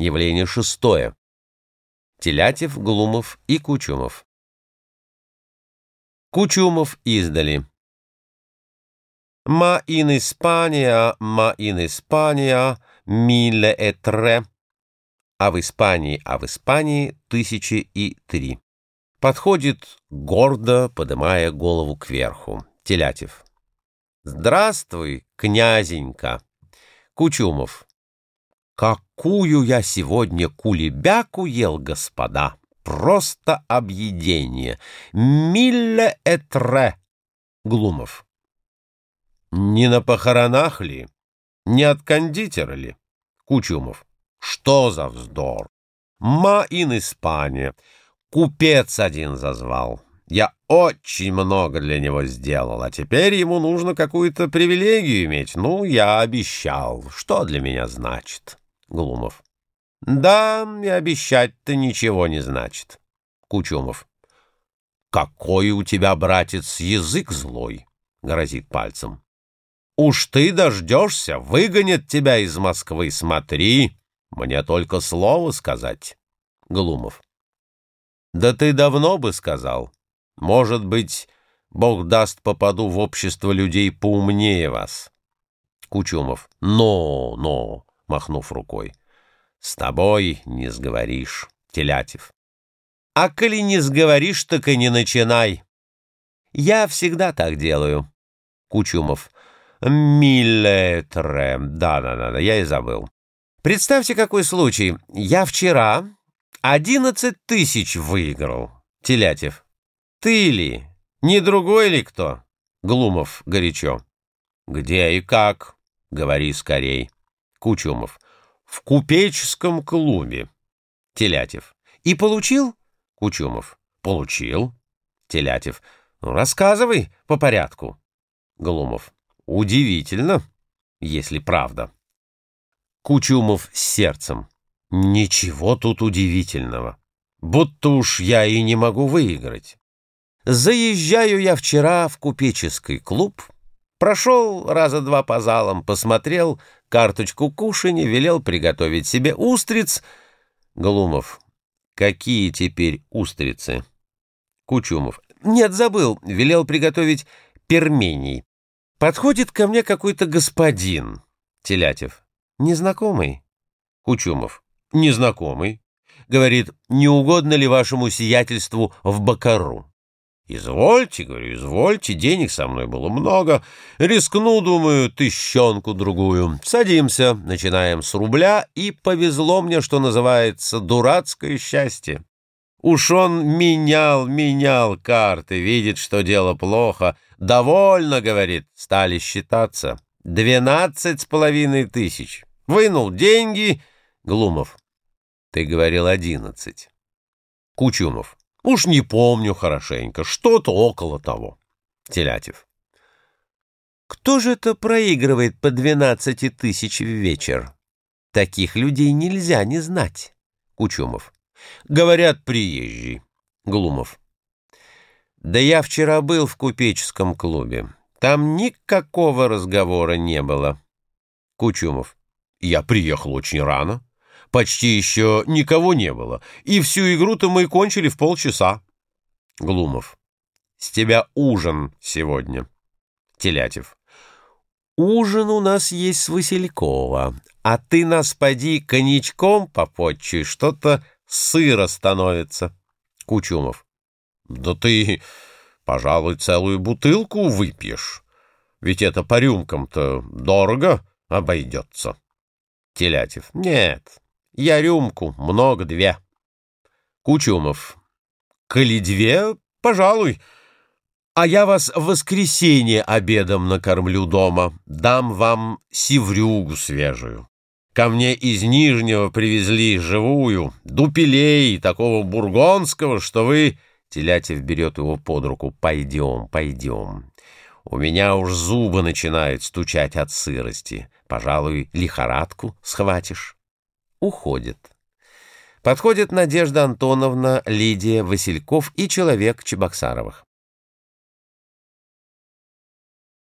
Явление шестое. Телятев, Глумов и Кучумов. Кучумов издали. «Ма ин Испания, ма ин Испания, милле и тре». А в Испании, а в Испании тысячи и три. Подходит, гордо подымая голову кверху. Телятев. «Здравствуй, князенька!» Кучумов. Какую я сегодня кулебяку ел, господа! Просто объедение! Милле этре! Глумов. Не на похоронах ли? Не от кондитера ли? Кучумов. Что за вздор? Ма ин Испания. Купец один зазвал. Я очень много для него сделал, а теперь ему нужно какую-то привилегию иметь. Ну, я обещал. Что для меня значит? Глумов. Да, и обещать-то ничего не значит. Кучумов. Какой у тебя, братец, язык злой, грозит пальцем. Уж ты дождешься, выгонят тебя из Москвы, смотри, мне только слово сказать. Глумов. Да ты давно бы сказал. Может быть, Бог даст, попаду в общество людей поумнее вас. Кучумов. Но, но, махнув рукой. С тобой не сговоришь. Телятев. А коли не сговоришь, так и не начинай. Я всегда так делаю. Кучумов. Миллетре. Да-да-да, я и забыл. Представьте, какой случай. Я вчера одиннадцать тысяч выиграл. Телятев. Ты ли? Не другой ли кто? Глумов горячо. Где и как? Говори скорей. Кучумов. В купеческом клубе. Телятев. И получил? Кучумов. Получил. Телятев. Ну, рассказывай по порядку. Глумов. Удивительно, если правда. Кучумов с сердцем. Ничего тут удивительного. Будто уж я и не могу выиграть. Заезжаю я вчера в купеческий клуб, прошел раза два по залам, посмотрел карточку кушанья, велел приготовить себе устриц. Глумов. Какие теперь устрицы? Кучумов. Нет, забыл, велел приготовить перменей. Подходит ко мне какой-то господин. Телятев. Незнакомый. Кучумов. Незнакомый. Говорит, не угодно ли вашему сиятельству в Бакару? «Извольте, — говорю, — извольте, денег со мной было много. Рискну, думаю, тыщенку-другую. Садимся, начинаем с рубля, и повезло мне, что называется, дурацкое счастье. Уж он менял, менял карты, видит, что дело плохо. Довольно, — говорит, — стали считаться. Двенадцать с половиной тысяч. Вынул деньги. Глумов. Ты говорил одиннадцать. Кучумов. Уж не помню хорошенько, что-то около того. Телятев. Кто же это проигрывает по двенадцати тысяч в вечер? Таких людей нельзя не знать. Кучумов. Говорят, приезжий. Глумов. Да я вчера был в купеческом клубе. Там никакого разговора не было. Кучумов. Я приехал очень рано. Почти еще никого не было, и всю игру-то мы кончили в полчаса. Глумов. С тебя ужин сегодня. Телятев. Ужин у нас есть с Василькова, а ты нас поди коньячком попотчуй, что-то сыро становится. Кучумов. Да ты, пожалуй, целую бутылку выпьешь, ведь это по рюмкам-то дорого обойдется. Телятев. Нет, я рюмку, много две. Кучумов. Коли две, пожалуй. А я вас в воскресенье обедом накормлю дома. Дам вам севрюгу свежую. Ко мне из Нижнего привезли живую, дупелей, такого бургонского, что вы... Телятев берет его под руку. «Пойдем, пойдем. У меня уж зубы начинают стучать от сырости. Пожалуй, лихорадку схватишь» уходит. Подходит Надежда Антоновна, Лидия, Васильков и человек Чебоксаровых.